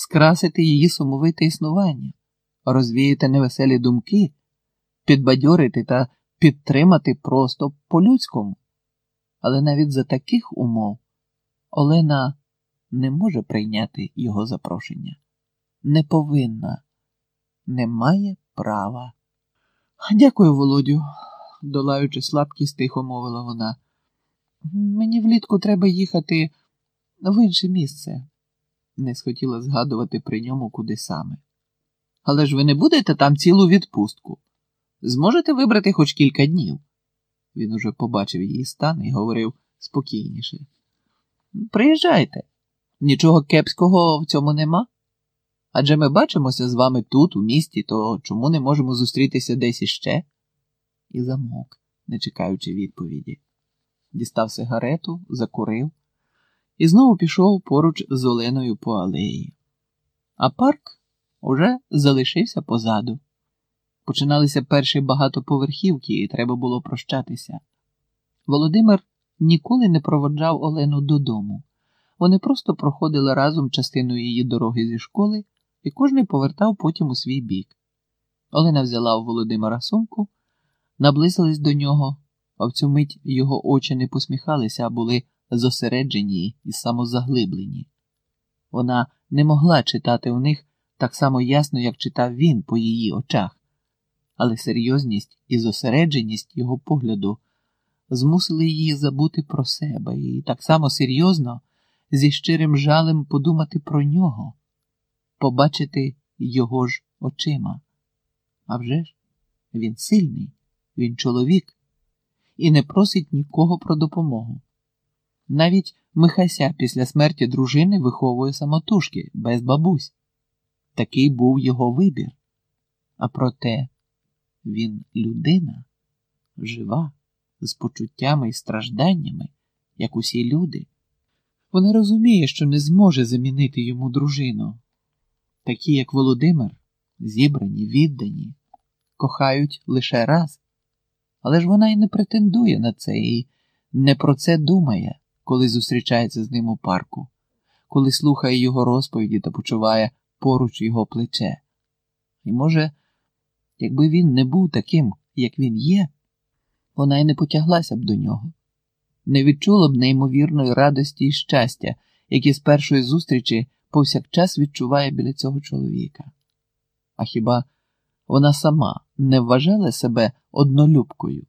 скрасити її сумовите існування, розвіяти невеселі думки, підбадьорити та підтримати просто по-людському. Але навіть за таких умов Олена не може прийняти його запрошення, не повинна, не має права. Дякую, Володю, долаючи слабкість, тихо мовила вона. Мені влітку треба їхати в інше місце. Не схотіла згадувати при ньому куди саме. Але ж ви не будете там цілу відпустку. Зможете вибрати хоч кілька днів. Він уже побачив її стан і говорив спокійніше. Приїжджайте, нічого кепського в цьому нема. Адже ми бачимося з вами тут, у місті, то чому не можемо зустрітися десь іще? І замовк, не чекаючи відповіді. Дістав сигарету, закурив і знову пішов поруч з Оленою по алеї. А парк уже залишився позаду. Починалися перші багатоповерхівки, і треба було прощатися. Володимир ніколи не проводжав Олену додому. Вони просто проходили разом частину її дороги зі школи, і кожний повертав потім у свій бік. Олена взяла у Володимира сумку, наблизилась до нього, а в цю мить його очі не посміхалися, а були зосереджені і самозаглиблені. Вона не могла читати у них так само ясно, як читав він по її очах але серйозність і зосередженість його погляду змусили її забути про себе і так само серйозно зі щирим жалем подумати про нього, побачити його ж очима. А вже ж, він сильний, він чоловік і не просить нікого про допомогу. Навіть Михася після смерті дружини виховує самотужки без бабусь. Такий був його вибір. А проте він людина, жива, з почуттями і стражданнями, як усі люди. Вона розуміє, що не зможе замінити йому дружину. Такі, як Володимир, зібрані, віддані, кохають лише раз. Але ж вона й не претендує на це і не про це думає, коли зустрічається з ним у парку, коли слухає його розповіді та почуває поруч його плече. І, може, Якби він не був таким, як він є, вона й не потяглася б до нього, не відчула б неймовірної радості і щастя, які з першої зустрічі повсякчас відчуває біля цього чоловіка. А хіба вона сама не вважала себе однолюбкою,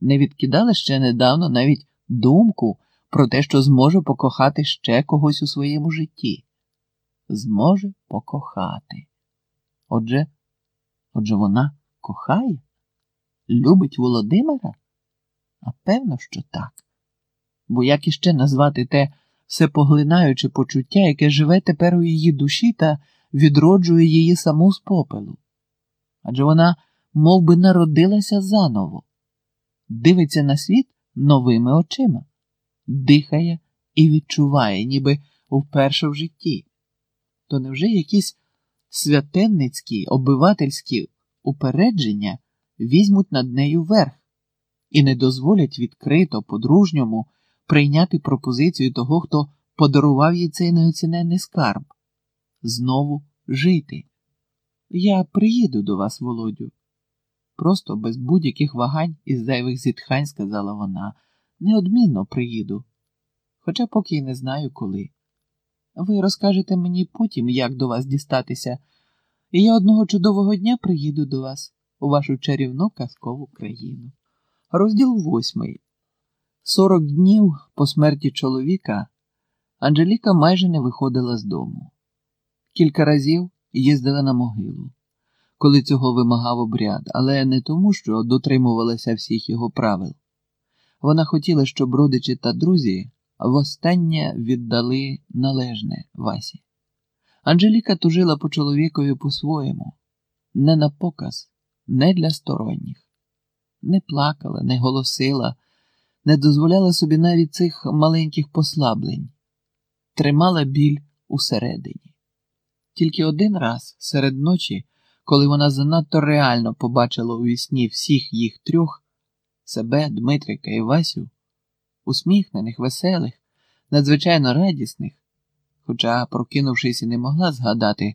не відкидала ще недавно навіть думку про те, що зможе покохати ще когось у своєму житті? Зможе покохати. Отже, Отже, вона кохає, любить Володимира? А певно, що так. Бо як іще назвати те всепоглинаюче почуття, яке живе тепер у її душі та відроджує її саму з попелу? Адже вона мов би, народилася заново, дивиться на світ новими очима, дихає і відчуває, ніби вперше в житті. То невже якісь святенницькі, обивательські упередження візьмуть над нею верх і не дозволять відкрито, по-дружньому прийняти пропозицію того, хто подарував їй цей неоціненний скарб, знову жити. Я приїду до вас, Володю. Просто без будь-яких вагань і зайвих зітхань, сказала вона, неодмінно приїду, хоча поки й не знаю коли. Ви розкажете мені потім, як до вас дістатися, і я одного чудового дня приїду до вас у вашу чарівну казкову країну. Розділ восьмий. Сорок днів по смерті чоловіка Анжеліка майже не виходила з дому. Кілька разів їздила на могилу, коли цього вимагав обряд, але не тому, що дотримувалася всіх його правил. Вона хотіла, щоб родичі та друзі востаннє віддали належне Васі. Анжеліка тужила по чоловікові по-своєму, не на показ, не для сторонніх, не плакала, не голосила, не дозволяла собі навіть цих маленьких послаблень, тримала біль усередині. Тільки один раз серед ночі, коли вона занадто реально побачила у вісні всіх їх трьох себе, Дмитрика і Васю, усміхнених, веселих, надзвичайно радісних, хоча, прокинувшись, і не могла згадати,